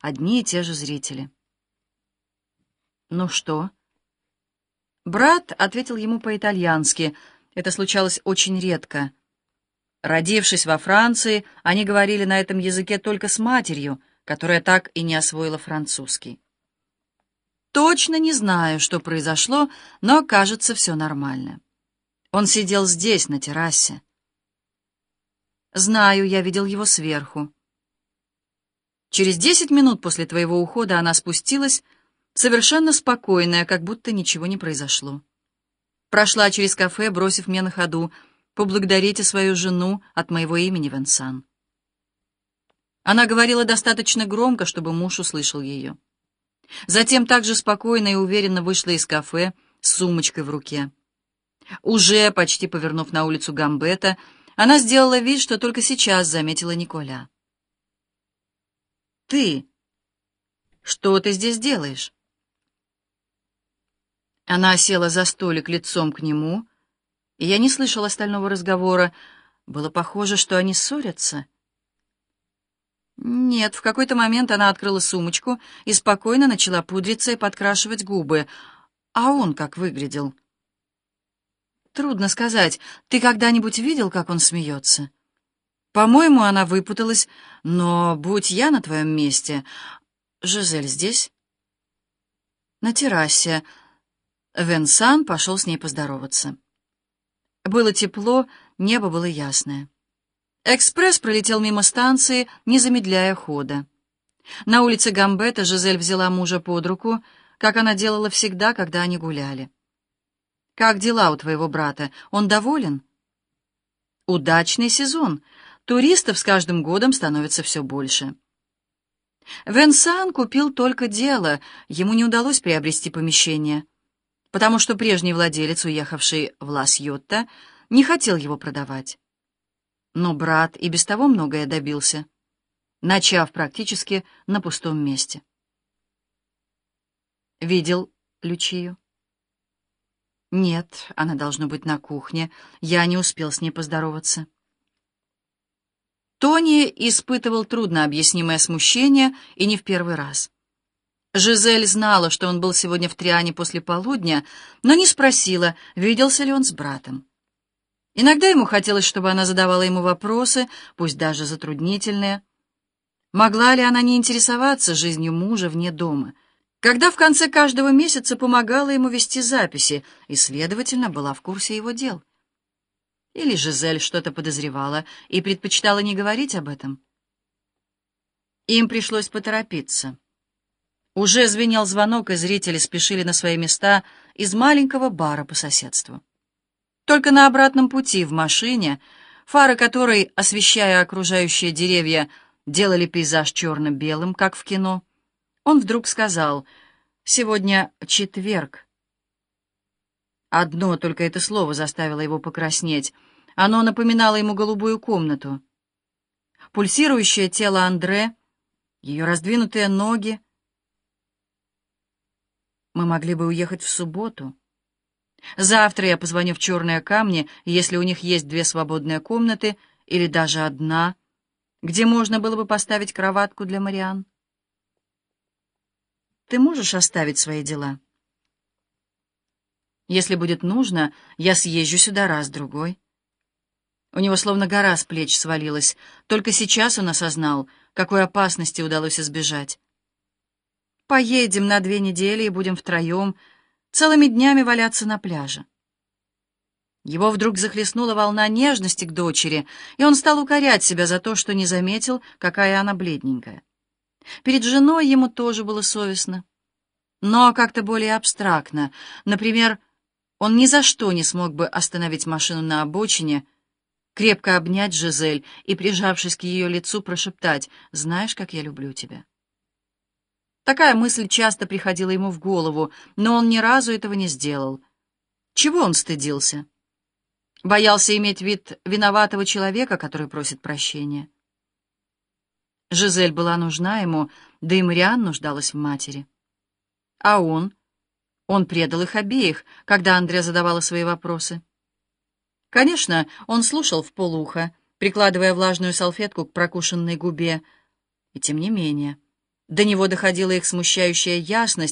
одни и те же зрители. «Ну что?» Брат ответил ему по-итальянски. Это случалось очень редко. Родившись во Франции, они говорили на этом языке только с матерью, которая так и не освоила французский. Точно не знаю, что произошло, но, кажется, все нормально. Он сидел здесь, на террасе. Знаю, я видел его сверху. Через десять минут после твоего ухода она спустилась, совершенно спокойная, как будто ничего не произошло. Прошла через кафе, бросив мне на ходу «Поблагодарите свою жену от моего имени, Венсан». Она говорила достаточно громко, чтобы муж услышал ее. Затем также спокойно и уверенно вышла из кафе с сумочкой в руке. Уже, почти повернув на улицу Гамбета, она сделала вид, что только сейчас заметила Николя. «Ты? Что ты здесь делаешь?» Она села за столик лицом к нему, и я не слышал остального разговора. Было похоже, что они ссорятся. Нет, в какой-то момент она открыла сумочку и спокойно начала пудриться и подкрашивать губы. А он как выглядел? Трудно сказать. Ты когда-нибудь видел, как он смеется? По-моему, она выпуталась, но будь я на твоем месте... Жизель здесь? На террасе. Венсан пошел с ней поздороваться. Было тепло, небо было ясное. Экспресс пролетел мимо станции, не замедляя хода. На улице Гамбета Жизель взяла мужа под руку, как она делала всегда, когда они гуляли. «Как дела у твоего брата? Он доволен?» «Удачный сезон. Туристов с каждым годом становится все больше». Венсан купил только дело, ему не удалось приобрести помещение, потому что прежний владелец, уехавший в Лас-Йотта, не хотел его продавать. Но брат и без того многое добился, начав практически на пустом месте. Видел Лючию? Нет, она должна быть на кухне. Я не успел с ней поздороваться. Тони испытывал труднообъяснимое смущение и не в первый раз. Жизель знала, что он был сегодня в Триане после полудня, но не спросила, виделся ли он с братом. Иногда ему хотелось, чтобы она задавала ему вопросы, пусть даже затруднительные. Могла ли она не интересоваться жизнью мужа вне дома, когда в конце каждого месяца помогала ему вести записи и, следовательно, была в курсе его дел? Или Жизель что-то подозревала и предпочитала не говорить об этом? Им пришлось поторопиться. Уже звенел звонок, и зрители спешили на свои места из маленького бара по соседству. Только на обратном пути в машине, фары которой, освещая окружающие деревья, делали пейзаж черно-белым, как в кино, он вдруг сказал «Сегодня четверг». Одно только это слово заставило его покраснеть. Оно напоминало ему голубую комнату. Пульсирующее тело Андре, ее раздвинутые ноги. Мы могли бы уехать в субботу. Завтра я позвоню в «Черные камни», если у них есть две свободные комнаты или даже одна, где можно было бы поставить кроватку для Мариан. Ты можешь оставить свои дела? Если будет нужно, я съезжу сюда раз-другой. У него словно гора с плеч свалилась. Только сейчас он осознал, какой опасности удалось избежать. Поедем на две недели и будем втроем, целыми днями валяться на пляже. Его вдруг захлестнула волна нежности к дочери, и он стал укорять себя за то, что не заметил, какая она бледненькая. Перед женой ему тоже было совестно, но как-то более абстрактно. Например, он ни за что не смог бы остановить машину на обочине, крепко обнять Жизель и, прижавшись к ее лицу, прошептать «Знаешь, как я люблю тебя». Такая мысль часто приходила ему в голову, но он ни разу этого не сделал. Чего он стыдился? Боялся иметь вид виноватого человека, который просит прощения. Жизель была нужна ему, да и Мариан нуждалась в матери. А он? Он предал их обеих, когда Андре задавала свои вопросы. Конечно, он слушал в полухо, прикладывая влажную салфетку к прокушенной губе, и тем не менее... До него доходила их смущающая ясность,